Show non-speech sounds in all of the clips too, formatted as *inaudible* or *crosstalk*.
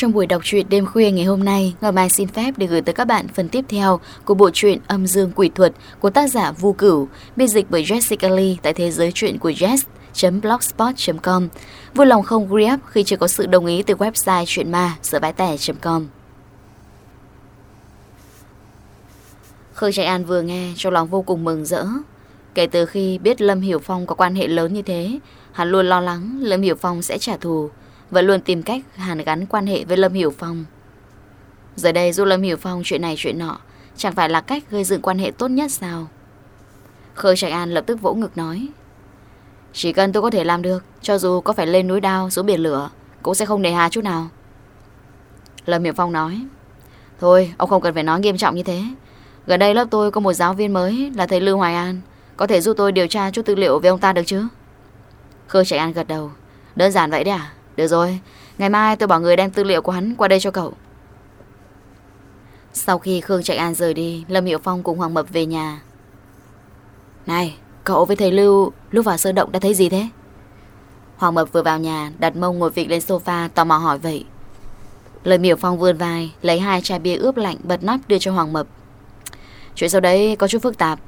Trong buổi đọc truyện đêm khuya ngày hôm nay, Ngọc Mai xin phép để gửi tới các bạn phần tiếp theo của bộ truyện Âm Dương Quỷ Thuật của tác giả Vu Cửu, biên dịch bởi Jessica Lee tại thế giới truyện của Jess.blogspot.com. Vui lòng không re khi chưa có sự đồng ý từ website truyện ma sợ bãi tẻ.com. Khương Trạch An vừa nghe trong lòng vô cùng mừng rỡ. Kể từ khi biết Lâm Hiểu Phong có quan hệ lớn như thế, hắn luôn lo lắng Lâm Hiểu Phong sẽ trả thù và luôn tìm cách hàn gắn quan hệ với Lâm Hiểu Phong. Giờ đây giúp Lâm Hiểu Phong chuyện này chuyện nọ, chẳng phải là cách gây dựng quan hệ tốt nhất sao? Khương Trạch An lập tức vỗ ngực nói. Chỉ cần tôi có thể làm được, cho dù có phải lên núi đao, xuống biển lửa, cũng sẽ không nề hà chút nào. Lâm Hiểu Phong nói. Thôi, ông không cần phải nói nghiêm trọng như thế. Gần đây lớp tôi có một giáo viên mới là thầy Lưu Hoài An. Có thể giúp tôi điều tra chút tư liệu về ông ta được chứ? Khương Trạch An gật đầu. Đơn giản vậy đấy à? Được rồi, ngày mai tôi bảo người đem tư liệu của hắn qua đây cho cậu. Sau khi Khương Trạch An rời đi, Lâm Hiệu Phong cùng Hoàng Mập về nhà. Này, cậu với thầy Lưu lúc vào sơ động đã thấy gì thế? Hoàng Mập vừa vào nhà, đặt mông ngồi vịt lên sofa, tò mò hỏi vậy. Lâm Hiệu Phong vươn vai, lấy hai chai bia ướp lạnh bật nắp đưa cho Hoàng Mập. Chuyện sau đấy có chút phức tạp.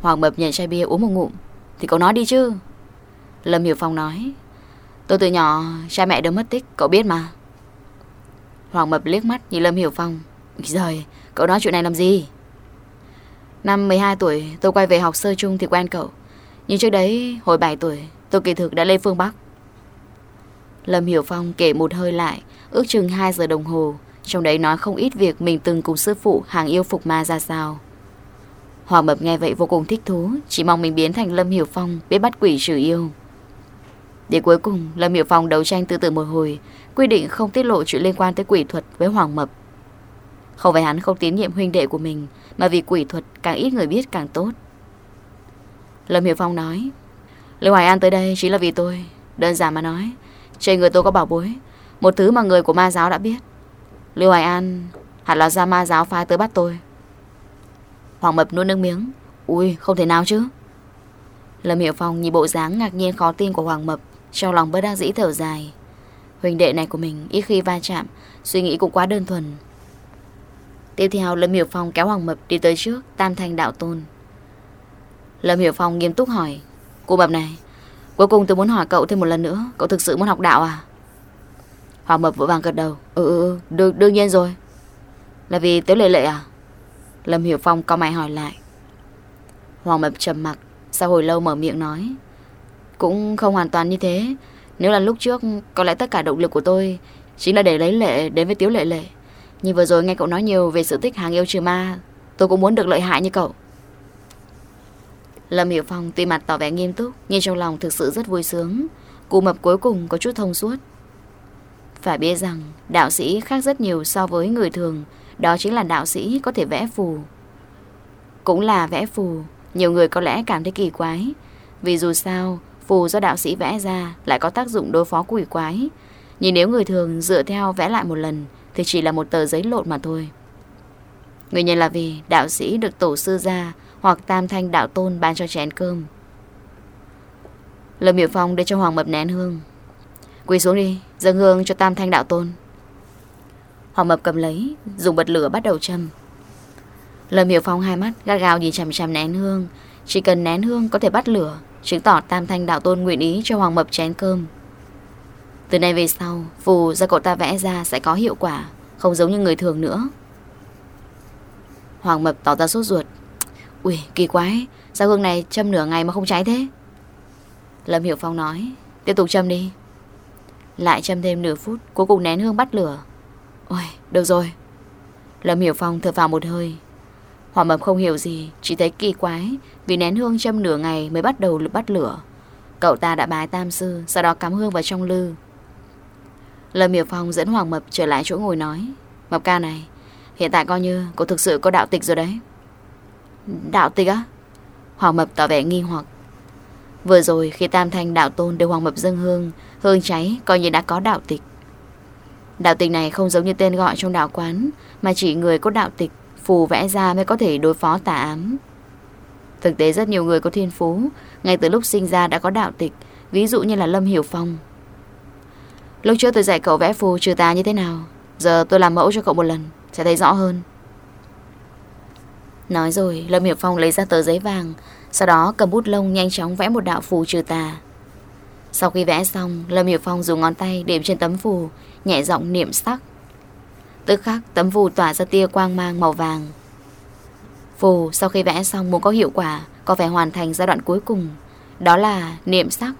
Hoàng Mập nhận chai bia uống một ngụm. Thì cậu nói đi chứ. Lâm Hiểu Phong nói. Tôi từ nhỏ, cha mẹ đều mất tích, Cậu biết mà. Hoàng Mập liếc mắt nhìn Lâm Hiểu Phong. Giời, cậu nói chuyện này làm gì? Năm 12 tuổi, tôi quay về học sơ chung thì quen cậu. Nhưng trước đấy, hồi 7 tuổi, Tôi kỳ thực đã lên phương Bắc. Lâm Hiểu Phong kể một hơi lại, Ước chừng 2 giờ đồng hồ. Trong đấy nói không ít việc mình từng cùng sư phụ Hàng yêu phục ma ra sao. Hoàng Mập nghe vậy vô cùng thích thú, Chỉ mong mình biến thành Lâm Hiểu Phong, Biết bắt quỷ trừ yêu để cuối cùng, Lâm Hiểu Phong đấu tranh tư tử một hồi, Quy định không tiết lộ chuyện liên quan tới quỷ thuật với Hoàng Mập. Không phải hắn không tín nhiệm huynh đệ của mình, Mà vì quỷ thuật càng ít người biết càng tốt. Lâm Hiểu Phong nói, Lưu Hoài An tới đây chính là vì tôi, Đơn giản mà nói, Trên người tôi có bảo bối, Một thứ mà người của ma giáo đã biết. Lưu Hoài An hẳn là ra ma giáo phái tới bắt tôi. Hoàng Mập nuốt nước miếng, Ui, không thể nào chứ. Lâm Hiểu Phong nhìn bộ dáng ngạc nhiên khó tin của Hoàng Mập trong lòng bất đắc dĩ thở dài. Huỳnh đệ này của mình ít khi va chạm Suy nghĩ cũng quá đơn thuần. Tiếp theo Lâm Hiểu Phong kéo Hoàng Mập đi tới trước Tam Thanh Đạo Tôn. Lâm Hiểu Phong nghiêm túc hỏi Cô Mập này Cuối cùng tôi muốn hỏi cậu thêm một lần nữa Cậu thực sự muốn học đạo à? Hoàng Mập vội vàng gật đầu Ừ ừ, ừ đương, đương nhiên rồi. Là vì Tiếu Lệ Lệ à? Lâm Hiểu Phong co mày hỏi lại. Hoàng Mập trầm mặc Sau hồi lâu mở miệng nói cũng không hoàn toàn như thế. Nếu là lúc trước, Có lẽ tất cả động lực của tôi Chính là để lấy lệ đến với Tiếu Lệ Lệ. Nhưng vừa rồi nghe cậu nói nhiều về sự tích hàng yêu trừ ma, Tôi cũng muốn được lợi hại như cậu. Lâm Hiểu Phong tuy mặt tỏ vẻ nghiêm túc, Nhưng trong lòng thực sự rất vui sướng. Cụ mập cuối cùng có chút thông suốt. Phải biết rằng, Đạo sĩ khác rất nhiều so với người thường. Đó chính là đạo sĩ có thể vẽ phù. Cũng là vẽ phù, Nhiều người có lẽ cảm thấy kỳ quái. Vì dù sao Phù do đạo sĩ vẽ ra lại có tác dụng đối phó quỷ quái. Nhưng nếu người thường dựa theo vẽ lại một lần thì chỉ là một tờ giấy lộn mà thôi. Nguyên nhân là vì đạo sĩ được tổ sư gia hoặc tam thanh đạo tôn ban cho chén cơm. Lâm Hiệu Phong đưa cho Hoàng Mập nén hương. Quỳ xuống đi, dâng hương cho tam thanh đạo tôn. Hoàng Mập cầm lấy, dùng bật lửa bắt đầu châm. Lâm Hiểu Phong hai mắt gắt gao nhìn chằm chằm nén hương Chỉ cần nén hương có thể bắt lửa Chứng tỏ Tam Thanh Đạo Tôn nguyện ý cho Hoàng Mập chén cơm. Từ nay về sau, Phù do cậu ta vẽ ra sẽ có hiệu quả, Không giống như người thường nữa. Hoàng Mập tỏ ra sốt ruột. Ui kỳ quái, Sao hương này châm nửa ngày mà không cháy thế? Lâm Hiểu Phong nói, Tiếp tục châm đi. Lại châm thêm nửa phút, Cuối cùng nén hương bắt lửa. Ôi được rồi. Lâm Hiểu Phong thở vào một hơi. Hỏa mập không hiểu gì, Chỉ thấy kỳ quái vì nén hương châm nửa ngày mới bắt đầu bắt lửa. Cậu ta đã bái tam sư, Sau đó cắm hương vào trong lư. Lâm Miểu Phong dẫn Hoàng Mập trở lại chỗ ngồi nói, Mập ca này, Hiện tại coi như cô thực sự có đạo tịch rồi đấy. Đạo tịch á? Hoàng Mập tỏ vẻ nghi hoặc. Vừa rồi khi Tam Thanh đạo tôn đưa Hoàng Mập dâng hương Hương cháy coi như đã có đạo tịch. Đạo tịch này không giống như tên gọi trong đạo quán, Mà chỉ người có đạo tịch phù vẽ ra mới có thể đối phó tà ám. Thực tế rất nhiều người có thiên phú, ngay từ lúc sinh ra đã có đạo tịch, ví dụ như là Lâm Hiểu Phong. Lúc trước tôi dạy cậu vẽ phù trừ tà như thế nào Giờ tôi làm mẫu cho cậu một lần Sẽ thấy rõ hơn. Nói rồi Lâm Hiểu Phong lấy ra tờ giấy vàng Sau đó cầm bút lông nhanh chóng vẽ một đạo phù trừ tà. Sau khi vẽ xong Lâm Hiểu Phong dùng ngón tay điểm trên tấm phù Nhẹ giọng niệm sắc. Tức khắc tấm phù tỏa ra tia quang mang màu vàng. Phù, sau khi vẽ xong muốn có hiệu quả, Có phải hoàn thành giai đoạn cuối cùng. Đó là niệm sắc.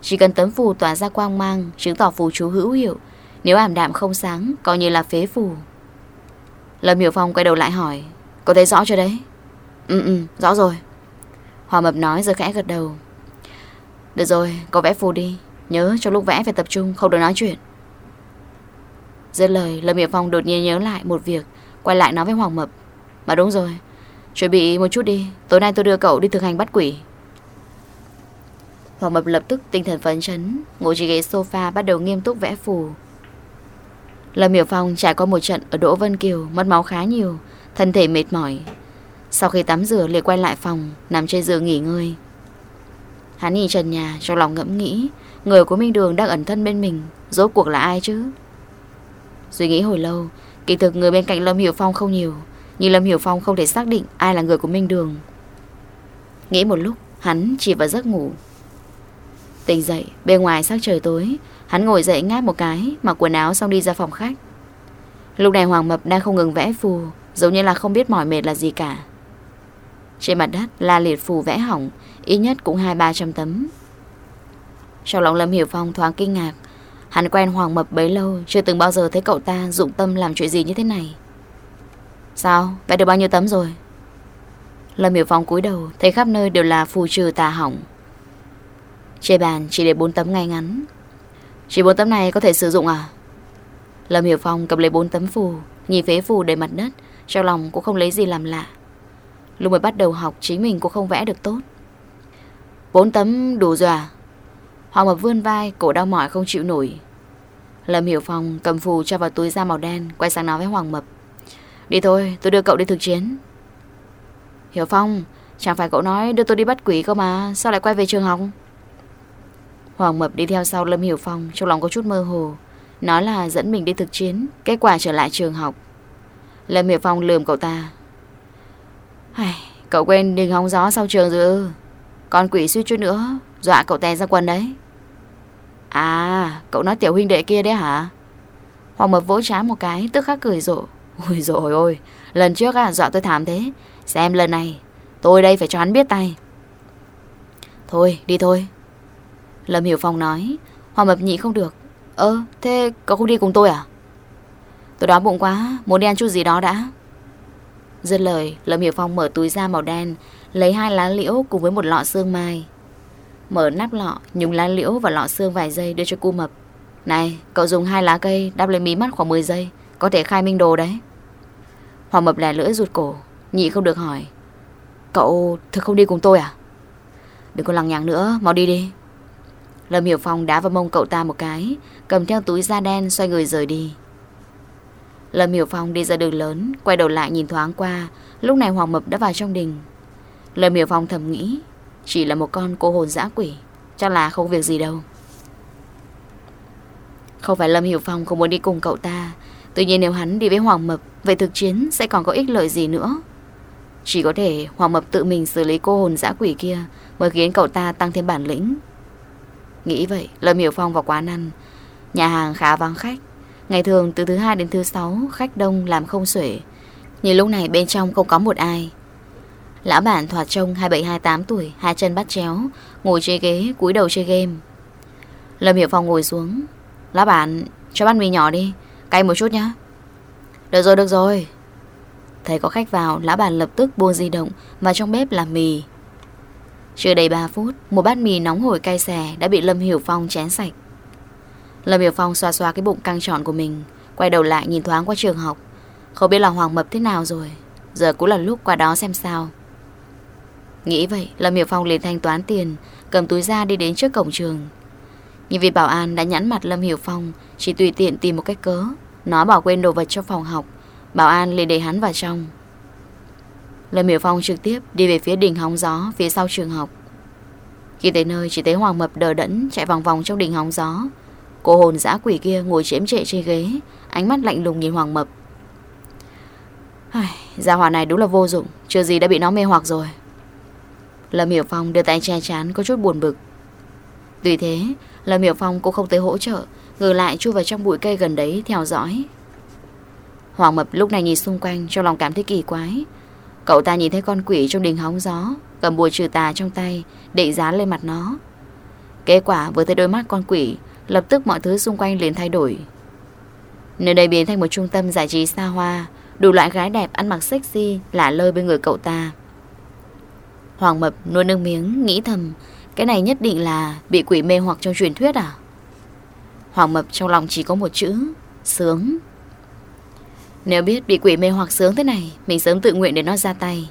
Chỉ cần tấm phù tỏa ra quang mang, Chứng tỏ phù chú hữu hiệu. Nếu ảm đạm không sáng, Coi như là phế phù. Lâm Hiểu Phong quay đầu lại hỏi, Có thấy rõ chưa đấy? Ừ ừ rõ rồi. Hòa mập nói rồi khẽ gật đầu. Được rồi, có vẽ phù đi. Nhớ, trong lúc vẽ phải tập trung, không được nói chuyện. Dứt lời, Lâm Hiểu Phong đột nhiên nhớ lại một việc, Quay lại nói với Hoàng Mập, Mà đúng rồi Chuẩn bị một chút đi. Tối nay tôi đưa cậu đi thực hành bắt quỷ. Hoàng Mập lập tức tinh thần phấn chấn, Ngồi trên ghế sofa bắt đầu nghiêm túc vẽ phù. Lâm Hiểu Phong trải qua một trận ở Đỗ Vân Kiều, Mất máu khá nhiều, Thân thể mệt mỏi. Sau khi tắm rửa, liền quay lại phòng, Nằm trên giường nghỉ ngơi. Hắn nhìn trần nhà, trong lòng ngẫm nghĩ, Người của Minh Đường đang ẩn thân bên mình, Rốt cuộc là ai chứ? Suy nghĩ hồi lâu, Kỳ thực người bên cạnh Lâm Hiểu Phong không nhiều nhưng Lâm Hiểu Phong không thể xác định ai là người của Minh Đường. Nghĩ một lúc, Hắn chỉ vào giấc ngủ. Tỉnh dậy, Bên ngoài sắc trời tối, Hắn ngồi dậy ngáp một cái, Mặc quần áo xong đi ra phòng khách. Lúc này Hoàng Mập đang không ngừng vẽ phù, Giống như là không biết mỏi mệt là gì cả. Trên mặt đất là liệt phù vẽ hỏng, Ít nhất cũng hai, ba trăm tấm. Trong lòng Lâm Hiểu Phong thoáng kinh ngạc, Hắn quen Hoàng Mập bấy lâu, Chưa từng bao giờ thấy cậu ta dụng tâm làm chuyện gì như thế này. Sao? Vẽ được bao nhiêu tấm rồi? Lâm Hiểu Phong cúi đầu Thấy khắp nơi đều là phù trừ tà hỏng Trên bàn chỉ để 4 tấm ngay ngắn Chỉ 4 tấm này có thể sử dụng à? Lâm Hiểu Phong cầm lấy 4 tấm phù Nhìn phế phù đầy mặt đất Trong lòng cũng không lấy gì làm lạ Lúc mới bắt đầu học chính mình cũng không vẽ được tốt Bốn tấm đủ rồi à? Hoàng Mập vươn vai, cổ đau mỏi không chịu nổi. Lâm Hiểu Phong cầm phù cho vào túi da màu đen, quay sang nói với Hoàng Mập. Đi thôi, tôi đưa cậu đi thực chiến. Hiểu Phong, chẳng phải cậu nói đưa tôi đi bắt quỷ cơ mà, sao lại quay về trường học? Hoàng Mập đi theo sau Lâm Hiểu Phong, trong lòng có chút mơ hồ. Nói là dẫn mình đi thực chiến, kết quả trở lại trường học. Lâm Hiểu Phong lườm cậu ta. Ai, cậu quên đình hóng gió sau trường rồi ư. Con quỷ suy chút nữa, dọa cậu té ra quần đấy. À, cậu nói tiểu huynh đệ kia đấy hả? Hoàng Mập vỗ trái một cái, tức khắc cười rộ. Ôi dồi ôi, lần trước à, dọa tôi thảm thế. Xem lần này, tôi đây phải cho hắn biết tay. Thôi, đi thôi. Lâm Hiểu Phong nói, Hoàng Mập nhị không được. Ơ, thế cậu không đi cùng tôi à? Tôi đói bụng quá, muốn đi ăn chút gì đó đã. Dứt lời, Lâm Hiểu Phong mở túi da màu đen, lấy hai lá liễu cùng với một lọ xương mai. Mở nắp lọ, nhúng lá liễu và lọ xương vài giây đưa cho cu mập. Này, cậu dùng hai lá cây đắp lên mí mắt khoảng 10 giây, có thể khai minh đồ đấy. Hoàng mập lè lưỡi rụt cổ, nhị không được hỏi. Cậu thực không đi cùng tôi à? Đừng có lằng nhằng nữa, mau đi đi. Lâm Hiểu Phong đá vào mông cậu ta một cái, cầm theo túi da đen xoay người rời đi. Lâm Hiểu Phong đi ra đường lớn, quay đầu lại nhìn thoáng qua, lúc này Hoàng Mập đã vào trong đình. Lâm Hiểu Phong thầm nghĩ, chỉ là một con cô hồn dã quỷ Chắc là không việc gì đâu Không phải Lâm Hiểu Phong không muốn đi cùng cậu ta Tuy nhiên nếu hắn đi với Hoàng Mập Vậy thực chiến sẽ còn có ích lợi gì nữa? Chỉ có thể Hoàng Mập tự mình xử lý cô hồn dã quỷ kia Mới khiến cậu ta tăng thêm bản lĩnh. Nghĩ vậy, Lâm Hiểu Phong vào quán ăn. Nhà hàng khá vắng khách. Ngày thường từ thứ hai đến thứ sáu, Khách đông làm không xuể. Nhưng lúc này bên trong không có một ai. Lão bản thoạt trông 27-28 tuổi, Hai chân bắt chéo, Ngồi trên ghế, cúi đầu chơi game. Lâm Hiểu Phong ngồi xuống. Lão bản, cho bát mì nhỏ đi. Cay một chút nhá. Được rồi được rồi. Thấy có khách vào, Lão bản lập tức buông di động Và trong bếp làm mì. Chưa đầy 3 phút, Một bát mì nóng hổi cay xè Đã bị Lâm Hiểu Phong chén sạch. Lâm Hiểu Phong xoa xoa cái bụng căng tròn của mình, Quay đầu lại nhìn thoáng qua trường học. Không biết là Hoàng Mập thế nào rồi, Giờ cũng là lúc qua đó xem sao. Nghĩ vậy, Lâm Hiểu Phong liền thanh toán tiền, Cầm túi ra đi đến trước cổng trường. Nhân viên bảo an đã nhãn mặt Lâm Hiểu Phong, Chỉ tùy tiện tìm một cách cớ. Nó bảo quên đồ vật trong phòng học. Bảo an liền để hắn vào trong. Lâm Hiểu Phong trực tiếp đi về phía đỉnh hóng gió Phía sau trường học. Khi tới nơi, chỉ thấy Hoàng Mập đờ đẫn Chạy vòng vòng trong đỉnh hóng gió. Cô hồn dã quỷ kia ngồi chém trệ trên ghế, Ánh mắt lạnh lùng nhìn Hoàng Mập. Gia hỏa này đúng là vô dụng, Chưa gì đã bị nó mê hoặc rồi. Lâm Hiểu Phong đưa tay che chán, có chút buồn bực. Tuy thế, Lâm Hiểu Phong cũng không tới hỗ trợ, Ngược lại chui vào trong bụi cây gần đấy theo dõi. Hoàng Mập lúc này nhìn xung quanh Trong lòng cảm thấy kỳ quái. Cậu ta nhìn thấy con quỷ trong đình hóng gió, Cầm bùa trừ tà trong tay Định dán lên mặt nó. Kết quả vừa thấy đôi mắt con quỷ, Lập tức mọi thứ xung quanh liền thay đổi. Nơi đây biến thành một trung tâm giải trí xa hoa, Đủ loại gái đẹp ăn mặc sexy Lả lơi bên người cậu ta. Hoàng Mập nuôi nước miếng, Nghĩ thầm cái này nhất định là bị quỷ mê hoặc trong truyền thuyết à? Hoàng Mập trong lòng chỉ có một chữ, Sướng. Nếu biết bị quỷ mê hoặc sướng thế này, Mình sớm tự nguyện để nó ra tay.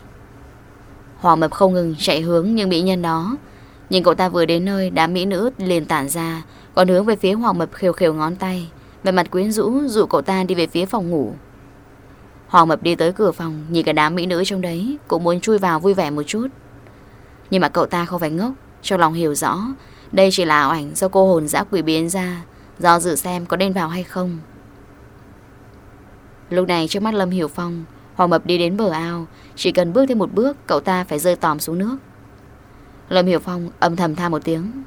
Hoàng Mập không ngừng chạy hướng những mỹ nhân đó, Nhưng cậu ta vừa đến nơi, Đám mỹ nữ liền tản ra, Còn hướng về phía Hoàng Mập khều khều ngón tay. Về mặt quyến rũ, dụ cậu ta đi về phía phòng ngủ. Hoàng Mập đi tới cửa phòng, Nhìn cả đám mỹ nữ trong đấy, Cũng muốn chui vào vui vẻ một chút. Nhưng mà cậu ta không phải ngốc trong lòng hiểu rõ, Đây chỉ là ảo ảnh do cô hồn dã quỷ biến ra, Do dự xem có nên vào hay không. Lúc này trước mắt Lâm Hiểu Phong, Hoàng Mập đi đến bờ ao, Chỉ cần bước thêm một bước, Cậu ta phải rơi tòm xuống nước. Lâm Hiểu Phong âm thầm tha một tiếng.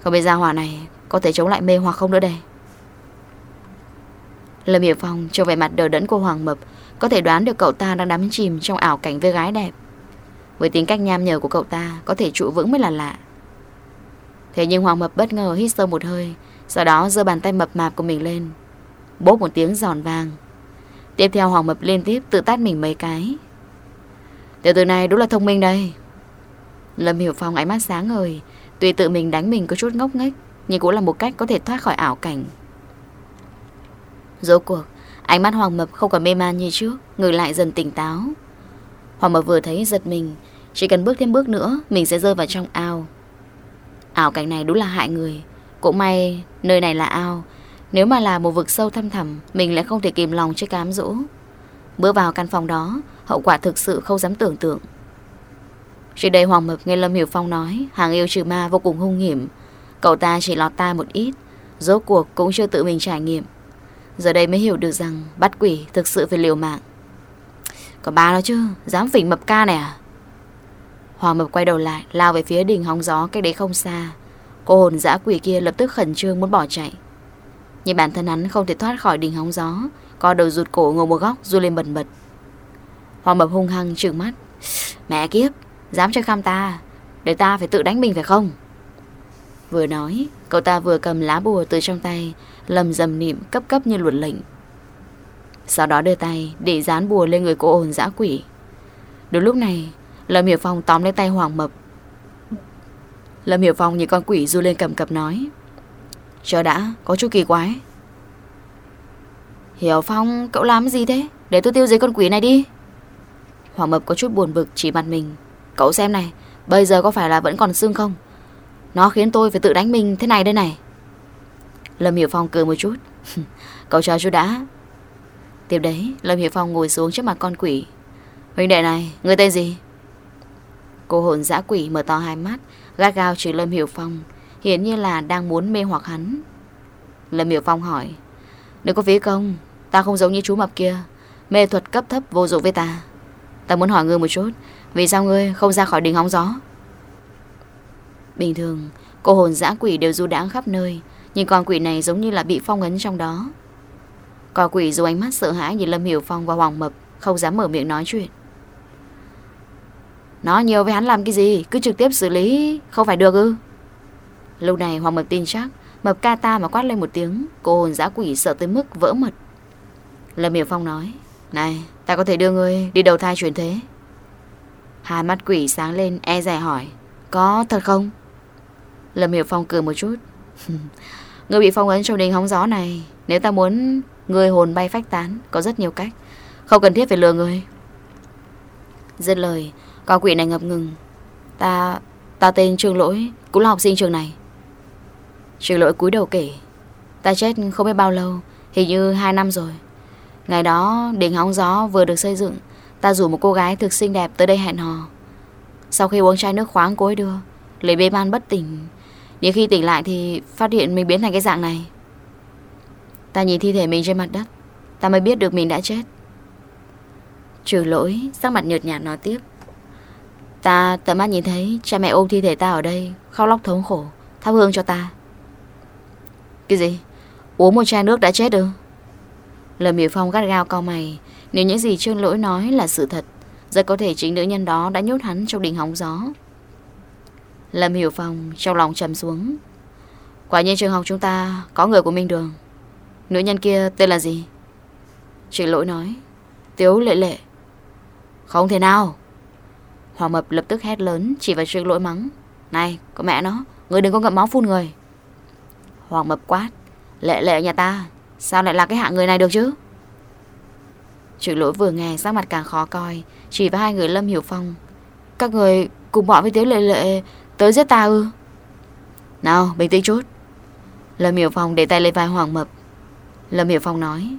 Không biết ra hỏa này Có thể chống lại mê hoặc không nữa đây. Lâm Hiểu Phong cho vẻ mặt đờ đẫn của Hoàng Mập, Có thể đoán được cậu ta đang đắm chìm Trong ảo cảnh với gái đẹp. Với tính cách nham nhở của cậu ta, Có thể trụ vững mới là lạ. Thế nhưng Hoàng Mập bất ngờ hít sâu một hơi, Sau đó giơ bàn tay mập mạp của mình lên, Bốp một tiếng giòn vàng Tiếp theo Hoàng Mập liên tiếp tự tát mình mấy cái. Tiểu tử này đúng là thông minh đây. Lâm Hiểu Phong ánh mắt sáng ngời, Tuy tự mình đánh mình có chút ngốc nghếch, Nhưng cũng là một cách có thể thoát khỏi ảo cảnh. Rốt cuộc, Ánh mắt Hoàng Mập không còn mê man như trước Người lại dần tỉnh táo. Hoàng Mập vừa thấy giật mình chỉ cần bước thêm bước nữa, Mình sẽ rơi vào trong ao. Ảo cảnh này đúng là hại người. Cũng may, nơi này là ao. Nếu mà là một vực sâu thăm thẳm, Mình lại không thể kìm lòng trước cám dỗ. Bước vào căn phòng đó, Hậu quả thực sự không dám tưởng tượng. Trước đây Hoàng Mập nghe Lâm Hiểu Phong nói, Hàng yêu trừ ma vô cùng hung hiểm. Cậu ta chỉ lọt tai một ít, Rốt cuộc cũng chưa tự mình trải nghiệm. Giờ đây mới hiểu được rằng Bắt quỷ thực sự phải liều mạng. Có ba đó chứ, Dám phỉnh mập ca này à? Hoàng mập quay đầu lại, Lao về phía đỉnh hóng gió cách đấy không xa. Cô hồn dã quỷ kia lập tức khẩn trương muốn bỏ chạy. Nhưng bản thân hắn không thể thoát khỏi đỉnh hóng gió Co đầu rụt cổ ngồi một góc Du lên bần bật. Hoàng mập hung hăng trừng mắt. Mẹ kiếp, Dám chơi khăm ta, Để ta phải tự đánh mình phải không? Vừa nói, Cậu ta vừa cầm lá bùa từ trong tay, Lầm dầm niệm cấp cấp như luật lệnh. Sau đó đưa tay, Để dán bùa lên người cô ồn dã quỷ. Đúng lúc này Lâm Hiểu Phong tóm lấy tay Hoàng Mập. Lâm Hiểu Phong nhìn con quỷ du lên cầm cập nói Chờ đã, có chút kỳ quái. Hiểu Phong, cậu làm gì thế? Để tôi tiêu diệt con quỷ này đi. Hoàng Mập có chút buồn bực chỉ mặt mình Cậu xem này, bây giờ có phải là vẫn còn xương không? Nó khiến tôi phải tự đánh mình thế này đây này. Lâm Hiểu Phong cười một chút *laughs* Cậu chờ chú đã. Tiếp đấy Lâm Hiểu Phong ngồi xuống trước mặt con quỷ. Huynh đệ này Người tên gì? Cô hồn dã quỷ mở to hai mắt. Gắt gao chỉ Lâm Hiểu Phong. Hiển nhiên là đang muốn mê hoặc hắn. Lâm Hiểu Phong hỏi nếu có phí công? Ta không giống như chú mập kia. Mê thuật cấp thấp vô dụng với ta. Ta muốn hỏi ngươi một chút, Vì sao ngươi không ra khỏi đình hóng gió? Bình thường, Cô hồn dã quỷ đều du đãng khắp nơi, Nhưng con quỷ này giống như là bị phong ấn trong đó. Con quỷ dù ánh mắt sợ hãi Nhìn Lâm Hiểu Phong và Hoàng Mập, Không dám mở miệng nói chuyện nó nhiều với hắn làm cái gì? Cứ trực tiếp xử lý, Không phải được ư? Lúc này Hoàng Mập tin chắc, Mập ca ta mà quát lên một tiếng, Cô hồn dã quỷ sợ tới mức vỡ mật. Lâm Hiểu Phong nói, Này, ta có thể đưa ngươi đi đầu thai chuyển thế. Hai mắt quỷ sáng lên e dè hỏi, Có thật không? Lâm Hiểu Phong cười một chút Người bị phong ấn trong đình hóng gió này, Nếu ta muốn người hồn bay phách tán, Có rất nhiều cách, Không cần thiết phải lừa người Dứt lời con quỷ này ngập ngừng. Ta ta tên Trương Lỗi, Cũng là học sinh trường này. Trương Lỗi cúi đầu kể, Ta chết không biết bao lâu, Hình như 2 năm rồi. Ngày đó, đỉnh hóng gió vừa được xây dựng, Ta rủ một cô gái thực xinh đẹp tới đây hẹn hò. Sau khi uống chai nước khoáng cô ấy đưa, Lấy bê man bất tỉnh Đến khi tỉnh lại thì phát hiện mình biến thành cái dạng này. Ta nhìn thi thể mình trên mặt đất, Ta mới biết được mình đã chết. Trừ lỗi Sắc mặt nhợt nhạt nói tiếp Ta, tận mắt nhìn thấy cha mẹ ôm thi thể ta ở đây, Khóc lóc thống khổ, Thắp hương cho ta. Cái gì? Uống một chai nước đã chết ư Lâm Hiểu Phong gắt gao cao mày, Nếu những gì Trương Lỗi nói là sự thật, Rất có thể chính nữ nhân đó đã nhốt hắn trong đình hóng gió. Lâm Hiểu Phong trong lòng trầm xuống. Quả nhiên trường học chúng ta Có người của Minh Đường. Nữ nhân kia tên là gì? Trương Lỗi nói. Tiếu lệ lệ. Không thể nào. Hoàng Mập lập tức hét lớn, Chỉ vào Trương Lỗi mắng. Này có mẹ nó, Người đừng có ngậm máu phun người. Hoàng Mập quát, Lệ lệ nhà ta, Sao lại là cái hạng người này được chứ? Trương lỗi vừa nghe sắc mặt càng khó coi, Chỉ vào hai người Lâm Hiểu Phong. Các người cùng bọn với Tiếu Lệ Lệ Tới giết ta ư? Nào, bình tĩnh chút. Lâm Hiểu Phong để tay lên vai Hoàng Mập. Lâm Hiểu Phong nói,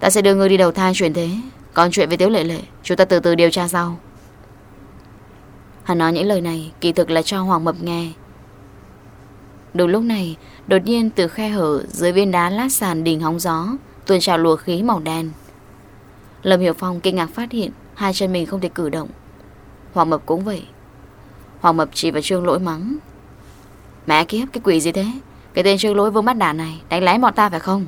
Ta sẽ đưa người đi đầu thai chuyển thế, Còn chuyện với Tiếu Lệ Lệ, Chúng ta từ từ điều tra sau. Hắn nói những lời này, Kỳ thực là cho Hoàng Mập nghe. Đúng lúc này, Đột nhiên từ khe hở dưới viên đá lát sàn đình hóng gió, Tuôn trào lùa khí màu đen. Lâm Hiểu Phong kinh ngạc phát hiện Hai chân mình không thể cử động. Hoàng Mập cũng vậy. Hoàng Mập chỉ vào trương lỗi mắng. Mẹ kiếp, cái quỷ gì thế? Cái tên trương lỗi vô mắt đàn này, Đánh lái bọn ta phải không?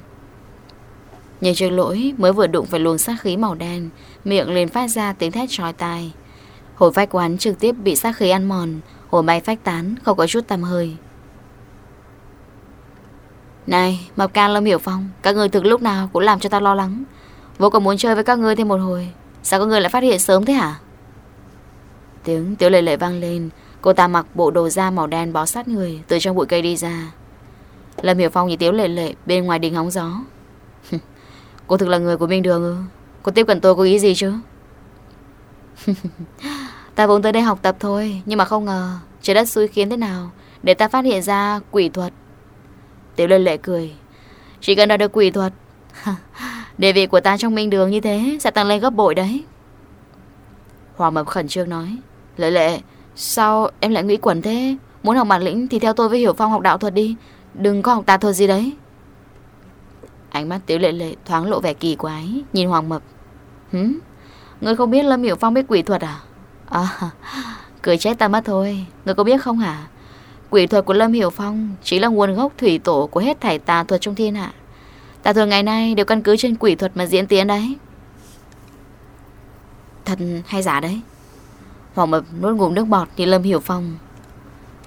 Nhưng trương lỗi mới vừa đụng phải luồng sát khí màu đen, Miệng liền phát ra tiếng thét trói tai. Hồi phách của hắn trực tiếp bị sát khí ăn mòn Hồi bay phách tán, Không có chút tầm hơi. Này, Mập Can Lâm Hiểu Phong, Các người thực lúc nào cũng làm cho ta lo lắng. Vô còn muốn chơi với các ngươi thêm một hồi. Sao các người lại phát hiện sớm thế hả? Tiếng tiểu lệ lệ vang lên. Cô ta mặc bộ đồ da màu đen bó sát người Từ trong bụi cây đi ra. Lâm Hiểu Phong nhìn tiếu lệ lệ bên ngoài đình hóng gió. *laughs* Cô thực là người của Minh Đường ư? Cô tiếp cận tôi có ý gì chứ? *laughs* Ta vốn tới đây học tập thôi, Nhưng mà không ngờ Trời đất xui khiến thế nào Để ta phát hiện ra quỷ thuật. Tiểu lệ lệ cười. Chỉ cần đạt được quỷ thuật, *laughs* Địa vị của ta trong minh đường như thế Sẽ tăng lên gấp bội đấy. Hòa mập khẩn trương nói. Lệ lệ, Sao em lại nghĩ quẩn thế? Muốn học bản lĩnh thì theo tôi với Hiểu Phong học đạo thuật đi. Đừng có học tà thuật gì đấy. Ánh mắt tiểu Lệ Lệ thoáng lộ vẻ kỳ quái, Nhìn Hoàng Mập. Hứ Ngươi không biết Lâm Hiểu Phong biết quỷ thuật à? À Cười chết ta mất thôi. Ngươi có biết không hả? Quỷ thuật của Lâm Hiểu Phong Chỉ là nguồn gốc thủy tổ của hết thảy tà thuật trong thiên hạ. Tà thuật ngày nay đều căn cứ trên quỷ thuật mà diễn tiến đấy. Thật hay giả đấy. Hoàng Mập nuốt ngụm nước bọt thì Lâm Hiểu Phong.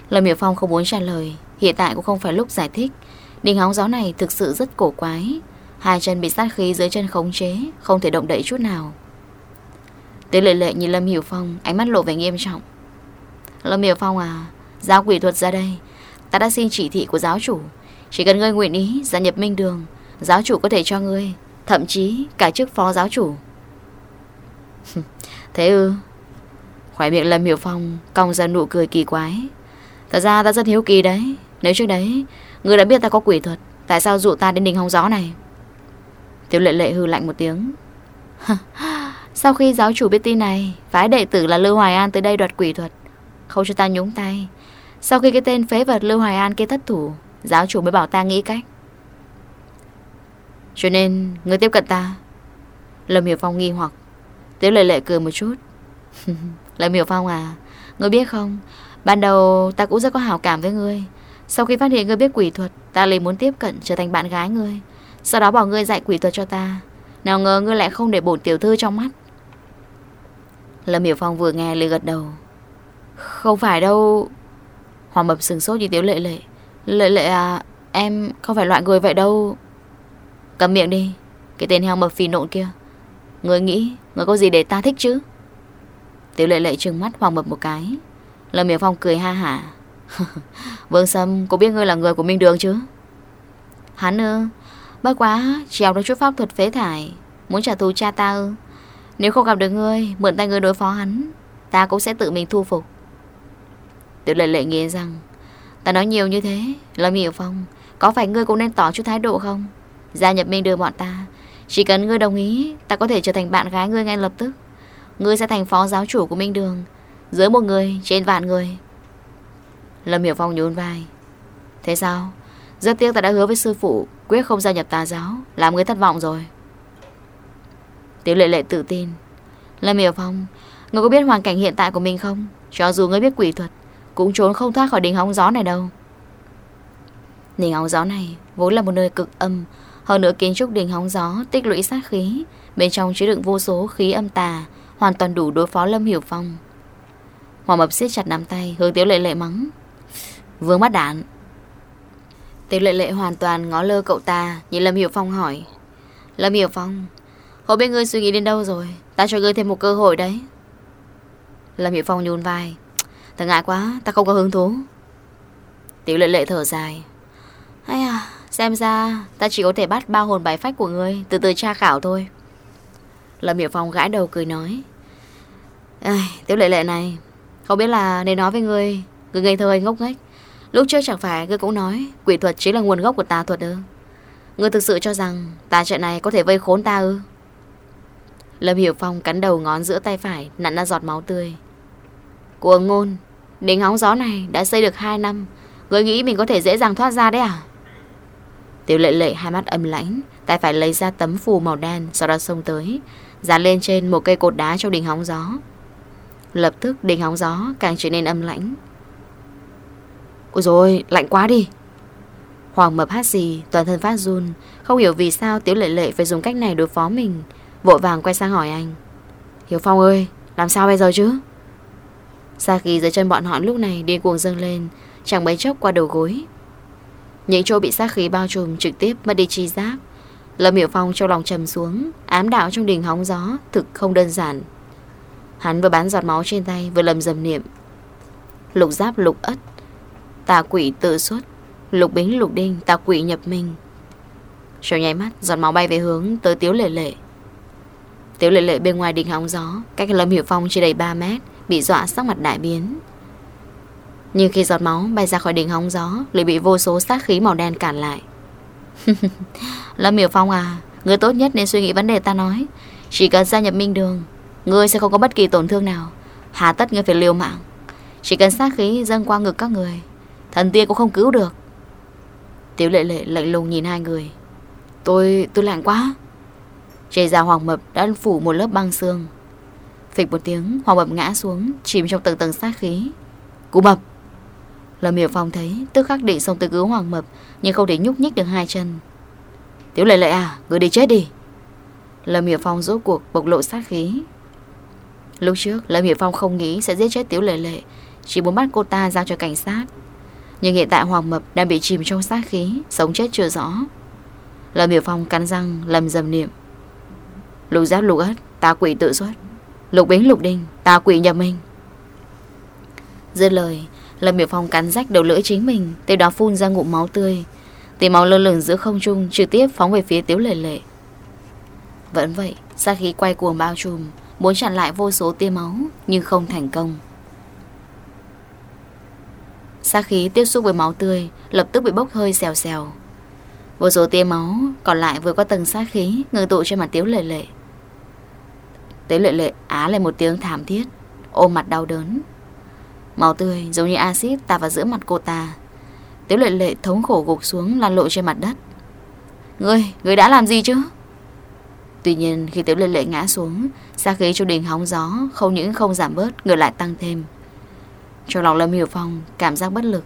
Lâm Hiểu Phong không muốn trả lời. Hiện tại cũng không phải lúc giải thích. Đình hóng gió này thực sự rất cổ quái. Hai chân bị sát khí dưới chân khống chế, Không thể động đậy chút nào. Tiếng lệ lệ nhìn Lâm Hiểu Phong, Ánh mắt lộ vẻ nghiêm trọng. Lâm Hiểu Phong à Giáo quỷ thuật ra đây. Ta đã xin chỉ thị của giáo chủ. Chỉ cần ngươi nguyện ý gia nhập minh đường, Giáo chủ có thể cho ngươi, Thậm chí cả chức phó giáo chủ. *laughs* Thế ư? Khỏe miệng Lâm Hiểu Phong Cong ra nụ cười kỳ quái. Thật ra ta rất hiếu kỳ đấy. Nếu trước đấy, Ngươi đã biết ta có quỷ thuật, Tại sao dụ ta đến đình hong gió này? Tiểu lệ lệ hư lạnh một tiếng. *laughs* Sau khi giáo chủ biết tin này, Phái đệ tử là Lưu Hoài An tới đây đoạt quỷ thuật. Không cho ta nhúng tay. Sau khi cái tên phế vật Lưu Hoài An kia thất thủ, Giáo chủ mới bảo ta nghĩ cách. Cho nên, người tiếp cận ta. Lâm Hiểu Phong nghi hoặc. Tiểu lệ lệ cười một chút. *laughs* Lâm Hiểu Phong à Ngươi biết không? Ban đầu ta cũng rất có hảo cảm với ngươi. Sau khi phát hiện ngươi biết quỷ thuật, Ta liền muốn tiếp cận trở thành bạn gái ngươi. Sau đó bảo ngươi dạy quỷ thuật cho ta. Nào ngờ ngươi lại không để bổn tiểu thư trong mắt. Lâm Hiểu Phong vừa nghe Lê gật đầu. Không phải đâu. Hoàng Mập sừng sốt như Tiếu Lệ Lệ. Lệ Lệ à Em không phải loại người vậy đâu. Cầm miệng đi, Cái tên heo mập phì nộn kia. Người nghĩ, người có gì để ta thích chứ? Tiểu Lệ Lệ trừng mắt Hoàng Mập một cái. Lâm Hiểu Phong cười ha hả. *laughs* Vương Sâm có biết ngươi là người của Minh Đường chứ? Hắn ư Bất quá, Trèo được chút pháp thuật phế thải. Muốn trả thù cha ta ư? Nếu không gặp được ngươi, Mượn tay ngươi đối phó hắn, Ta cũng sẽ tự mình thu phục. Tiểu lệ lệ nghĩ rằng, Ta nói nhiều như thế, Lâm Hiểu Phong, Có phải ngươi cũng nên tỏ chút thái độ không? Gia nhập Minh Đường bọn ta, Chỉ cần ngươi đồng ý, Ta có thể trở thành bạn gái ngươi ngay lập tức. Ngươi sẽ thành phó giáo chủ của Minh Đường, Dưới một người, trên vạn người. Lâm Hiểu Phong nhún vai. Thế sao? Rất tiếc ta đã hứa với sư phụ, Quyết không gia nhập tà giáo, Làm người thất vọng rồi. Tiểu lệ lệ tự tin. Lâm Hiểu Phong ngươi có biết hoàn cảnh hiện tại của mình không? Cho dù ngươi biết quỷ thuật, Cũng trốn không thoát khỏi đỉnh hóng gió này đâu. Đỉnh hóng gió này Vốn là một nơi cực âm, Hơn nữa kiến trúc đỉnh hóng gió tích lũy sát khí, Bên trong chứa đựng vô số khí âm tà, Hoàn toàn đủ đối phó Lâm Hiểu Phong. Hoàng Mập siết chặt nắm tay, Hướng Tiểu Lệ Lệ mắng. Vương mắt đạn. Tiểu Lệ Lệ hoàn toàn ngó lơ cậu ta, Nhìn Lâm Hiểu Phong hỏi. Lâm Hiểu Phong không biết ngươi suy nghĩ đến đâu rồi. Ta cho ngươi thêm một cơ hội đấy. Lâm Hiệu Phong nhún vai. Thật ngại quá Ta không có hứng thú. Tiểu Lệ Lệ thở dài. Hay à Xem ra ta chỉ có thể bắt ba hồn bài phách của ngươi Từ từ tra khảo thôi. Lâm Hiểu Phong gãi đầu cười nói. Ai, Tiểu Lệ Lệ này không biết là nên nói với ngươi Ngươi ngây thơ ngốc nghếch. Lúc trước chẳng phải ngươi cũng nói Quỷ thuật chính là nguồn gốc của tà thuật ư? Ngươi thực sự cho rằng tà trận này có thể vây khốn ta ư? Lâm Hiểu Phong cắn đầu ngón giữa tay phải, Nặn ra giọt máu tươi. Của ngôn Đỉnh hóng gió này đã xây được 2 năm. Ngươi nghĩ mình có thể dễ dàng thoát ra đấy à? Tiểu lệ lệ hai mắt âm lãnh, Tay phải lấy ra tấm phù màu đen, Sau đó xông tới, Dán lên trên một cây cột đá trong đỉnh hóng gió. Lập tức đỉnh hóng gió càng trở nên âm lãnh. Ôi rồi lạnh quá đi. Hoàng mập hát gì Toàn thân phát run, Không hiểu vì sao tiểu lệ lệ phải dùng cách này đối phó mình. Vội vàng quay sang hỏi anh. Hiếu Phong ơi, Làm sao bây giờ chứ? Xa khí dưới chân bọn họ lúc này điên cuồng dâng lên, Chẳng mấy chốc qua đầu gối. Những chỗ bị sát khí bao trùm trực tiếp mất đi chi giác. Lâm Hiểu Phong trong lòng trầm xuống, Ám đạo trong đỉnh hóng gió, Thực không đơn giản. Hắn vừa bán giọt máu trên tay, vừa lầm dầm niệm. Lục giáp, lục ất, Tà quỷ tự xuất, Lục bính, lục đinh, tà quỷ nhập minh. Trong nháy mắt, giọt máu bay về hướng tới tiếu lệ lệ. Tiểu lệ lệ bên ngoài đỉnh hóng gió Cách Lâm Hiểu Phong chỉ đầy 3 mét Bị dọa sắc mặt đại biến. Nhưng khi giọt máu bay ra khỏi đỉnh hóng gió Lại bị vô số sát khí màu đen cản lại. *laughs* Lâm Hiểu Phong à Người tốt nhất nên suy nghĩ vấn đề ta nói. Chỉ cần gia nhập minh đường Ngươi sẽ không có bất kỳ tổn thương nào. Hà tất ngươi phải liều mạng. Chỉ cần sát khí dâng qua ngực các người Thần tiên cũng không cứu được. Tiểu lệ lệ lạnh lùng nhìn hai người. Tôi, tôi lạnh quá. Trên da hoàng mập đã phủ một lớp băng xương. Phịch một tiếng, Hoàng mập ngã xuống, Chìm trong tầng tầng sát khí. Cụ mập! Lâm Hiểu Phong thấy, tức khắc định xông tới cứu Hoàng Mập, Nhưng không thể nhúc nhích được hai chân. Tiếu lệ lệ à Người đi chết đi. Lâm Hiểu Phong rốt cuộc bộc lộ sát khí. Lúc trước, Lâm Hiểu Phong không nghĩ sẽ giết chết Tiếu Lệ Lệ, Chỉ muốn bắt cô ta giao cho cảnh sát. Nhưng hiện tại Hoàng Mập đang bị chìm trong sát khí, Sống chết chưa rõ. Lâm Hiểu Phong cắn răng, lầm dầm niệm. Lục giáp lục ất Tà quỷ tự xuất. Lục bính, lục đinh Tà quỷ nhập mình. Dứt lời, Lâm Miểu Phong cắn rách đầu lưỡi chính mình, Tiếp đó phun ra ngụm máu tươi. Tìm máu lơ lửng giữa không trung, Trực tiếp phóng về phía Tiếu Lệ Lệ. Vẫn vậy, Sát khí quay cuồng bao trùm, Muốn chặn lại vô số tia máu, Nhưng không thành công. Sát khí tiếp xúc với máu tươi, Lập tức bị bốc hơi xèo xèo. Vô số tia máu Còn lại vừa có tầng sát khí Ngừng tụ trên mặt tiếu lệ lệ. Tế lệ lệ á lên một tiếng thảm thiết Ôm mặt đau đớn. Máu tươi giống như axit tạt vào giữa mặt cô ta. Tiếu lệ lệ thống khổ gục xuống Lan lộ trên mặt đất. Ngươi, ngươi đã làm gì chứ? Tuy nhiên khi Tiếu Lệ Lệ ngã xuống Xa khí trong đình hóng gió Không những không giảm bớt Ngược lại tăng thêm. Trong lòng Lâm Hiểu Phong Cảm giác bất lực.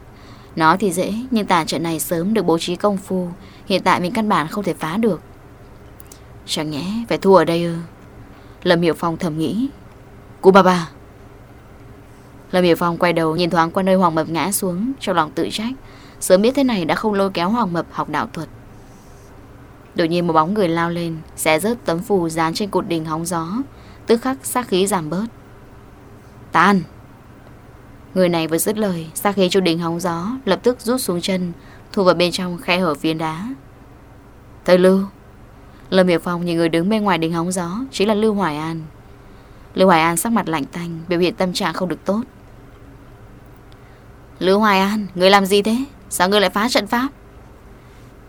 Nói thì dễ Nhưng tà trận này sớm được bố trí công phu Hiện tại mình căn bản không thể phá được. Chẳng nhẽ phải thua ở đây ư? Lâm Hiểu Phong thầm nghĩ. Cô bà bà Lâm Hiểu Phong quay đầu nhìn thoáng qua nơi Hoàng Mập ngã xuống, Trong lòng tự trách. Sớm biết thế này đã không lôi kéo Hoàng Mập học đạo thuật. Đột nhiên một bóng người lao lên, Xé rớt tấm phù dán trên cột đình hóng gió. Tức khắc sát khí giảm bớt. Tan! Người này vừa dứt lời, Sát khí trong đỉnh hóng gió Lập tức rút xuống chân, Thu vào bên trong khe hở viên đá. Thầy Lưu! Lâm Hiểu Phong nhìn người đứng bên ngoài đỉnh hóng gió, Chính là Lưu Hoài An. Lưu Hoài An sắc mặt lạnh tanh, Biểu hiện tâm trạng không được tốt. Lưu Hoài An, Người làm gì thế? Sao người lại phá trận pháp?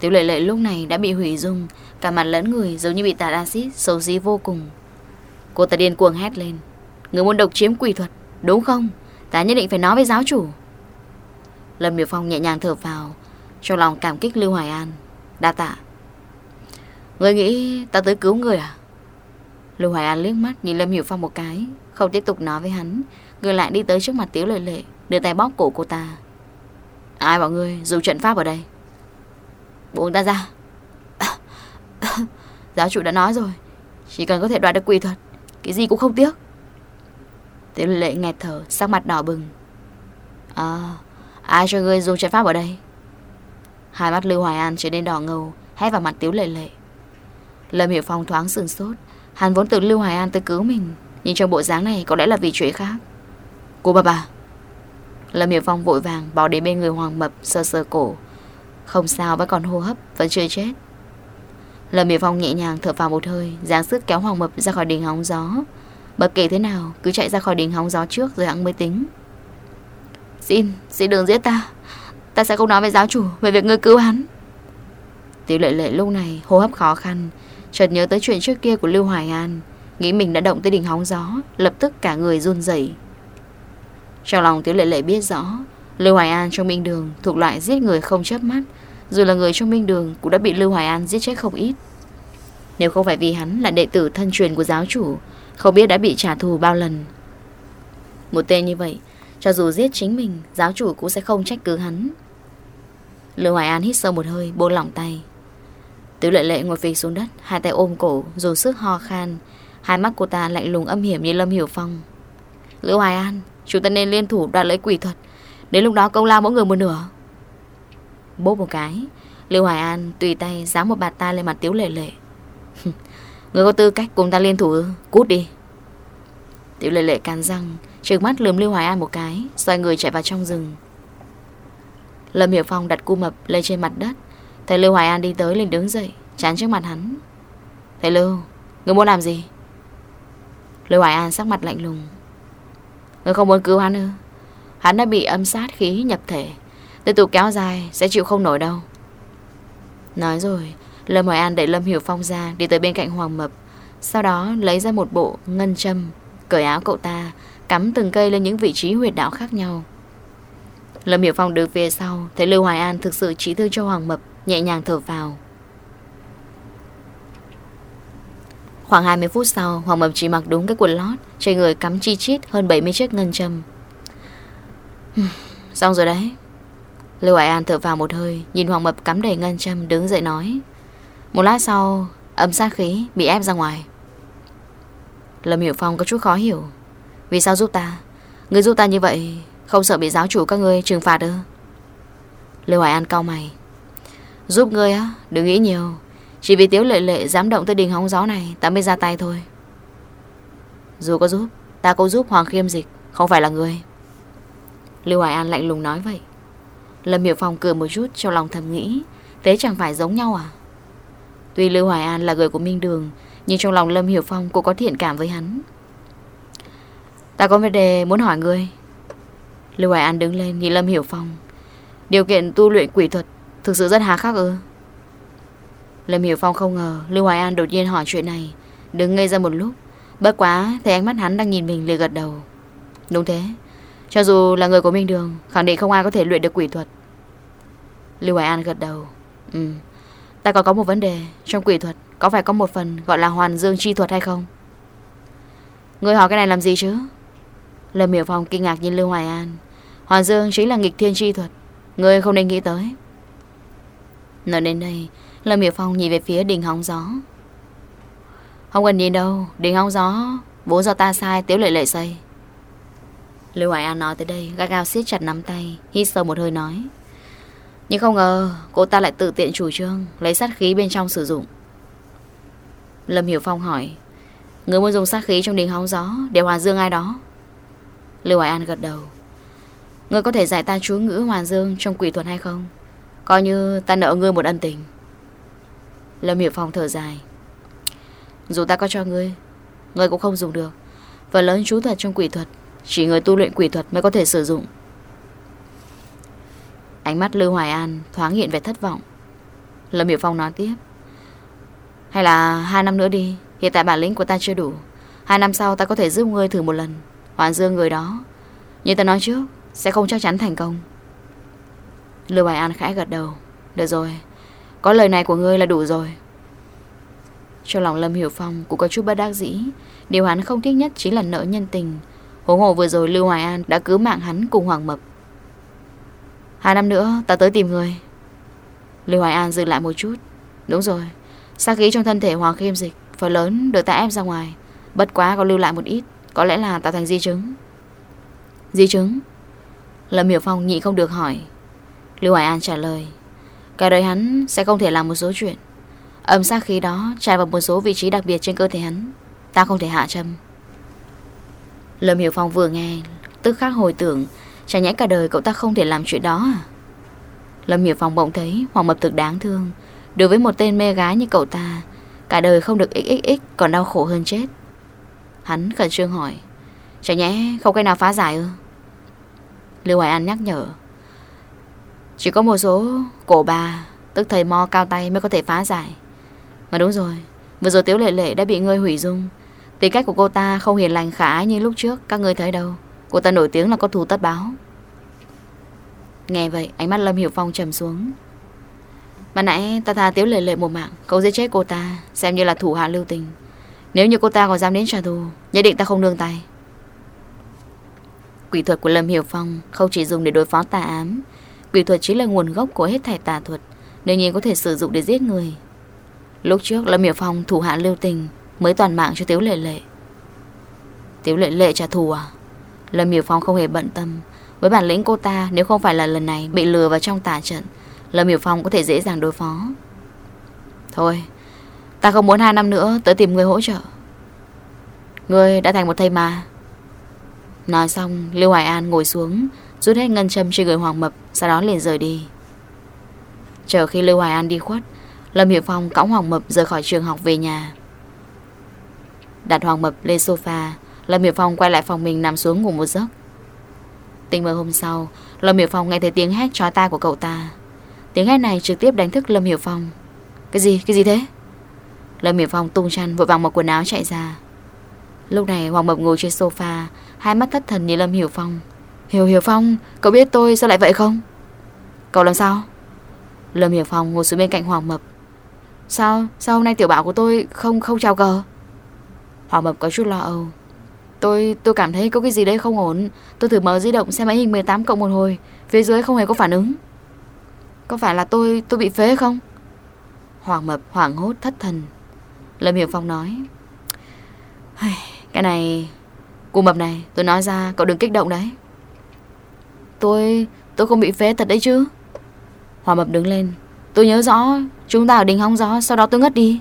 Tiểu lệ lệ lúc này đã bị hủy dung, Cả mặt lẫn người giống như bị tạt axit, Xấu xí vô cùng. Cô ta điên cuồng hét lên. Người muốn độc chiếm quỷ thuật, Đúng không? Ta nhất định phải nói với giáo chủ. Lâm Miểu Phong nhẹ nhàng thở vào, Trong lòng cảm kích Lưu Hoài An. Đa tạ. Người nghĩ ta tới cứu người à? Lưu Hoài An liếc mắt nhìn Lâm Hiểu Phong một cái, Không tiếp tục nói với hắn. Người lại đi tới trước mặt Tiếu Lệ Lệ, Đưa tay bóp cổ cô ta. Ai bảo ngươi dùng trận pháp ở đây? Buông ta ra. *coughs* Giáo chủ đã nói rồi, Chỉ cần có thể đoạt được quỷ thuật, Cái gì cũng không tiếc. Tiếu Lệ Lệ nghẹt thở, Sắc mặt đỏ bừng. À Ai cho ngươi dùng trận pháp ở đây? Hai mắt Lưu Hoài An trở nên đỏ ngầu Hét vào mặt Tiếu Lệ Lệ. Lâm Hiểu Phong thoáng sừng sốt. Hắn vốn tưởng Lưu Hoài An tới cứu mình Nhưng trong bộ dáng này có lẽ là vì chuyện khác. Cô bà bà. Lâm Hiểu Phong vội vàng bỏ đến bên người Hoàng Mập sơ sơ cổ. Không sao vẫn còn hô hấp Vẫn chưa chết. Lâm Hiểu Phong nhẹ nhàng thở vào một hơi giáng sức kéo Hoàng Mập ra khỏi đỉnh hóng gió. Bất kể thế nào Cứ chạy ra khỏi đỉnh hóng gió trước rồi hãng mới tính. Xin, xin đừng giết ta. Ta sẽ không nói với giáo chủ Về việc ngươi cứu hắn. Tiểu lệ lệ lúc này hô hấp khó khăn Chợt nhớ tới chuyện trước kia của Lưu Hoài An. Nghĩ mình đã động tới đỉnh hóng gió, Lập tức cả người run rẩy. Trong lòng Tiếu lệ lệ biết rõ, Lưu Hoài An trong minh đường Thuộc loại giết người không chớp mắt, Dù là người trong minh đường Cũng đã bị Lưu Hoài An giết chết không ít. Nếu không phải vì hắn là đệ tử thân truyền của giáo chủ, Không biết đã bị trả thù bao lần. Một tên như vậy, Cho dù giết chính mình, Giáo chủ cũng sẽ không trách cứ hắn. Lưu Hoài An hít sâu một hơi, buông lỏng tay. Tiểu lệ lệ ngồi phịch xuống đất, Hai tay ôm cổ, dùng sức ho khan. Hai mắt cô ta lạnh lùng âm hiểm như Lâm Hiểu Phong. Lưu Hoài An, Chúng ta nên liên thủ đoạt lấy quỷ thuật. Đến lúc đó công lao mỗi người một nửa. Bốp một cái Lưu Hoài An tùy tay giáng một bạt tay lên mặt Tiếu Lệ Lệ. *laughs* Người có tư cách cùng ta liên thủ, Cút đi. Tiểu Lệ Lệ cắn răng, Trừng mắt lườm Lưu Hoài An một cái, Xoay người chạy vào trong rừng. Lâm Hiểu Phong đặt cu mập lên trên mặt đất Thầy Lưu Hoài An đi tới liền đứng dậy Chán trước mặt hắn. Thầy Lưu, người muốn làm gì? Lưu Hoài An sắc mặt lạnh lùng. Người không muốn cứu hắn ư? Hắn đã bị âm sát khí nhập thể Tiếp tục kéo dài sẽ chịu không nổi đâu. Nói rồi Lâm Hoài An đẩy Lâm Hiểu Phong ra Đi tới bên cạnh Hoàng Mập. Sau đó lấy ra một bộ ngân châm Cởi áo cậu ta Cắm từng cây lên những vị trí huyệt đạo khác nhau. Lâm Hiểu Phong đứng phía sau Thấy Lưu Hoài An thực sự chỉ thương cho Hoàng Mập. Nhẹ nhàng thở vào. Khoảng 20 phút sau, Hoàng Mập chỉ mặc đúng cái quần lót, Trên người cắm chi chít hơn 70 chiếc ngân châm. Xong rồi đấy. Lưu hải An thở vào một hơi, Nhìn Hoàng Mập cắm đầy ngân châm, đứng dậy nói. Một lát sau, Âm sát khí bị ép ra ngoài. Lâm Hiểu Phong có chút khó hiểu. Vì sao giúp ta? Người giúp ta như vậy, Không sợ bị giáo chủ các ngươi trừng phạt ư? Lưu hải An cau mày. Giúp ngươi á, Đừng nghĩ nhiều. Chỉ vì Tiếu Lệ Lệ dám động tới đình hóng gió này, Ta mới ra tay thôi. Dù có giúp, Ta cũng giúp Hoàng Khiêm Dịch, Không phải là ngươi. Lưu Hoài An lạnh lùng nói vậy. Lâm Hiểu Phong cười một chút trong lòng thầm nghĩ, Thế chẳng phải giống nhau à? Tuy Lưu Hoài An là người của Minh Đường, Nhưng trong lòng Lâm Hiểu Phong cũng có thiện cảm với hắn. Ta có vấn đề muốn hỏi ngươi. Lưu Hoài An đứng lên nhìn Lâm Hiểu Phong. Điều kiện tu luyện quỷ thuật Thực sự rất hà khắc ư? Lâm Hiểu Phong không ngờ Lưu Hoài An đột nhiên hỏi chuyện này. Đứng ngây ra một lúc, Bất quá thấy ánh mắt hắn đang nhìn mình liền gật đầu. Đúng thế, Cho dù là người của Minh Đường, Khẳng định không ai có thể luyện được quỷ thuật. Lưu Hoài An gật đầu. Ừ Ta còn có một vấn đề. Trong quỷ thuật, có phải có một phần gọi là hoàn dương chi thuật hay không? Người hỏi cái này làm gì chứ? Lâm Hiểu Phong kinh ngạc nhìn Lưu Hoài An. Hoàn dương chính là nghịch thiên chi thuật. Người không nên nghĩ tới. Nói đến đây, Lâm Hiểu Phong nhìn về phía đình hóng gió. Không cần nhìn đâu đình hóng gió Vốn do ta sai, tiếu lệ lệ xây. Lưu Hoài An nói tới đây Gác gao siết chặt nắm tay, Hít sâu một hơi nói. Nhưng không ngờ, cô ta lại tự tiện chủ trương, Lấy sát khí bên trong sử dụng. Lâm Hiểu Phong hỏi, Người muốn dùng sát khí trong đình hóng gió Để hòa dương ai đó? Lưu Hoài An gật đầu, Người có thể giải ta chú ngữ hòa dương trong quỷ thuật hay không? Coi như ta nợ ngươi một ân tình. Lâm Hiểu Phong thở dài. Dù ta có cho ngươi Ngươi cũng không dùng được. Phần lớn chú thuật trong quỷ thuật, Chỉ người tu luyện quỷ thuật mới có thể sử dụng. Ánh mắt Lưu Hoài An thoáng hiện về thất vọng. Lâm Hiểu Phong nói tiếp. Hay là hai năm nữa đi, Hiện tại bản lĩnh của ta chưa đủ. Hai năm sau ta có thể giúp ngươi thử một lần Hoàn dương người đó. Như ta nói trước, Sẽ không chắc chắn thành công. Lưu Hoài An khẽ gật đầu. Được rồi. Có lời này của ngươi là đủ rồi. Trong lòng Lâm Hiểu Phong cũng có chút bất đắc dĩ. Điều hắn không thích nhất chính là nợ nhân tình. Huống hồ vừa rồi Lưu Hoài An đã cứu mạng hắn cùng Hoàng Mập. Hai năm nữa, ta tới tìm người. Lưu Hoài An dừng lại một chút. Đúng rồi. Sát khí trong thân thể Hoàng Khiêm Dịch, Phần lớn được ta ép ra ngoài. Bất quá có lưu lại một ít. Có lẽ là tạo thành di chứng. Di chứng? Lâm Hiểu Phong nhị không được hỏi. Lưu Hoài An trả lời, Cả đời hắn sẽ không thể làm một số chuyện. Âm sát khí đó trải vào một số vị trí đặc biệt trên cơ thể hắn. Ta không thể hạ châm Lâm Hiểu Phong vừa nghe, Tức khắc hồi tưởng, Chả nhẽ cả đời cậu ta không thể làm chuyện đó à? Lâm Hiểu Phong bỗng thấy Hoàng Mập thực đáng thương. Đối với một tên mê gái như cậu ta, Cả đời không được xxx còn đau khổ hơn chết. Hắn khẩn trương hỏi, Chả nhẽ không cái nào phá giải ư? Lưu Hoài An nhắc nhở chỉ có một số cổ bà, Tức thầy mo cao tay mới có thể phá giải. Mà đúng rồi, Vừa rồi Tiếu Lệ Lệ đã bị ngươi hủy dung. Tính cách của cô ta không hiền lành khả ái như lúc trước, Các ngươi thấy đâu. Cô ta nổi tiếng là có thù tất báo. Nghe vậy, ánh mắt Lâm Hiểu Phong trầm xuống. Mà nãy ta tha Tiếu Lệ Lệ một mạng, Cậu giết chết cô ta, Xem như là thủ hạ lưu tình. Nếu như cô ta còn dám đến trả thù, Nhất định ta không nương tay. Quỷ thuật của Lâm Hiểu Phong Không chỉ dùng để đối phó tà ám Quỷ thuật chính là nguồn gốc của hết thảy tà thuật Nếu nhiên có thể sử dụng để giết người. Lúc trước, Lâm Hiểu Phong thủ hạ lưu tình, Mới toàn mạng cho Tiếu Lệ Lệ. Tiếu Lệ Lệ trả thù à? Lâm Hiểu Phong không hề bận tâm. Với bản lĩnh cô ta, nếu không phải là lần này Bị lừa vào trong tà trận, Lâm Hiểu Phong có thể dễ dàng đối phó. Thôi, Ta không muốn hai năm nữa tới tìm người hỗ trợ. Ngươi đã thành một thầy mà. Nói xong, Lưu Hoài An ngồi xuống Rút hết ngân châm trên người Hoàng Mập Sau đó liền rời đi. Chờ khi Lưu Hoài An đi khuất Lâm Hiểu Phong cõng Hoàng Mập rời khỏi trường học về nhà. Đặt Hoàng Mập lên sofa Lâm Hiểu Phong quay lại phòng mình nằm xuống ngủ một giấc. Tình mơ hôm sau Lâm Hiểu Phong nghe thấy tiếng hét chói tai của cậu ta. Tiếng hét này trực tiếp đánh thức Lâm Hiểu Phong. Cái gì, cái gì thế? Lâm Hiểu Phong tung chăn vội vàng mặc quần áo chạy ra. Lúc này Hoàng Mập ngồi trên sofa Hai mắt thất thần nhìn Lâm Hiểu Phong. Hiểu Hiểu Phong, cậu biết tôi sao lại vậy không? Cậu làm sao? Lâm Hiểu Phong ngồi xuống bên cạnh Hoàng Mập. Sao, sao hôm nay tiểu bảo của tôi không không chào cờ? Hoàng Mập có chút lo âu. Tôi tôi cảm thấy có cái gì đấy không ổn. Tôi thử mở di động xem máy hình 18 cộng một hồi Phía dưới không hề có phản ứng. Có phải là tôi tôi bị phế không? Hoàng Mập hoảng hốt thất thần. Lâm Hiểu Phong nói Cái này Cô Mập này tôi nói ra cậu đừng kích động đấy. Tôi Tôi không bị phế thật đấy chứ. Hòa Mập đứng lên. Tôi nhớ rõ, Chúng ta ở đình hóng gió, Sau đó tôi ngất đi.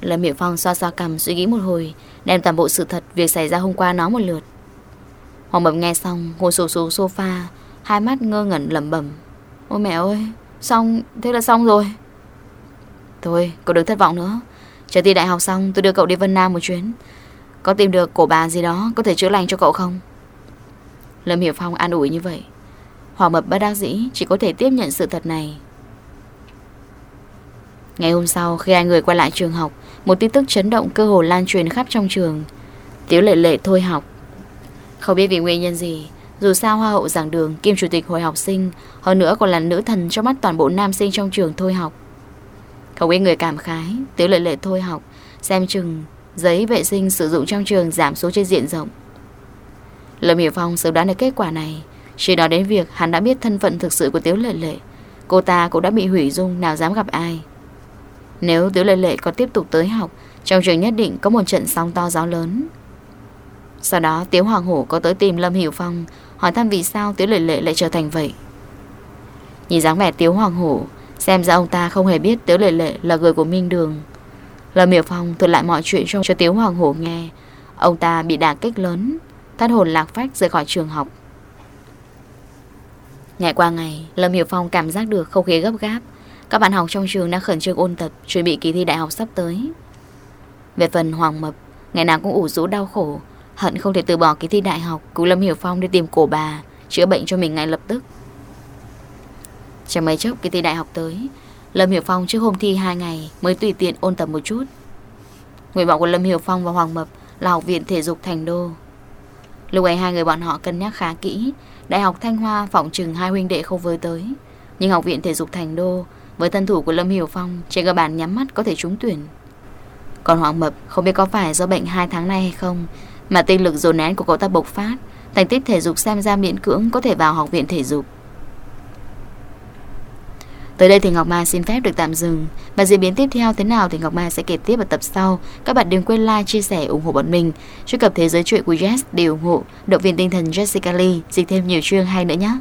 Lâm Hiệu Phong xoa xoa cầm suy nghĩ một hồi, Đem toàn bộ sự thật, Việc xảy ra hôm qua nói một lượt. Hòa Mập nghe xong, Ngồi sổ xuống sofa, Hai mắt ngơ ngẩn lẩm bẩm. Ôi mẹ ơi, Xong, Thế là xong rồi. Thôi, cậu đừng thất vọng nữa. Chờ thi đại học xong, tôi đưa cậu đi Vân Nam một chuyến. Có tìm được cổ bà gì đó, Có thể chữa lành cho cậu không? Lâm Hiểu Phong an ủi như vậy. Hòa Mập bất đắc dĩ Chỉ có thể tiếp nhận sự thật này. Ngày hôm sau, khi hai người quay lại trường học, Một tin tức chấn động cơ hồ lan truyền khắp trong trường. Tiếu lệ lệ thôi học. Không biết vì nguyên nhân gì, Dù sao hoa hậu giảng đường Kim chủ tịch hội học sinh, Hơn nữa còn là nữ thần trong mắt toàn bộ nam sinh trong trường thôi học. Không ít người cảm khái, Tiếu lệ lệ thôi học, Xem chừng giấy vệ sinh sử dụng trong trường giảm số trên diện rộng. Lâm Hiểu Phong sớm đoán được kết quả này. Chỉ nói đến việc hắn đã biết thân phận thực sự của Tiếu Lệ Lệ Cô ta cũng đã bị hủy dung nào dám gặp ai. Nếu Tiếu Lệ Lệ còn tiếp tục tới học Trong trường nhất định có một trận sóng to gió lớn. Sau đó Tiếu Hoàng Hổ có tới tìm Lâm Hiểu Phong Hỏi thăm vì sao Tiếu Lệ Lệ lại trở thành vậy. Nhìn dáng vẻ Tiếu Hoàng Hổ Xem ra ông ta không hề biết Tiếu Lệ Lệ là người của Minh Đường. Lâm Hiểu Phong thuật lại mọi chuyện cho, cho Tiếu Hoàng Hổ nghe. Ông ta bị đả kích lớn. Thất hồn lạc phách rời khỏi trường học. Ngày qua ngày, Lâm Hiểu Phong cảm giác được không khí gấp gáp. Các bạn học trong trường đang khẩn trương ôn tập, Chuẩn bị kỳ thi đại học sắp tới. Về phần Hoàng Mập, Ngày nào cũng ủ rũ đau khổ, Hận không thể từ bỏ kỳ thi đại học, Cứu Lâm Hiểu Phong đi tìm cổ bà, Chữa bệnh cho mình ngay lập tức. Chẳng mấy chốc kỳ thi đại học tới, Lâm Hiểu Phong trước hôm thi 2 ngày Mới tùy tiện ôn tập một chút. Nguyện vọng của Lâm Hiểu Phong và Hoàng Mập Là học viện thể dục Thành Đô. Lúc ấy hai người bọn họ cân nhắc khá kỹ Đại học Thanh Hoa phỏng chừng hai huynh đệ không với tới Nhưng học viện thể dục Thành Đô với thân thủ của Lâm Hiểu Phong trên cơ bản nhắm mắt có thể trúng tuyển. Còn Hoàng Mập không biết có phải do bệnh hai tháng nay hay không mà tinh lực dồn nén của cậu ta bộc phát, thành tích thể dục xem ra miễn cưỡng có thể vào học viện thể dục. Tới đây thì Ngọc Mai xin phép được tạm dừng. Và diễn biến tiếp theo thế nào thì Ngọc Mai sẽ kể tiếp ở tập sau. Các bạn đừng quên like, chia sẻ, ủng hộ bọn mình. Truy cập thế giới chuyện của Jess để ủng hộ. Động viên tinh thần Jessica Lee. Dịch thêm nhiều chương hay nữa nhé.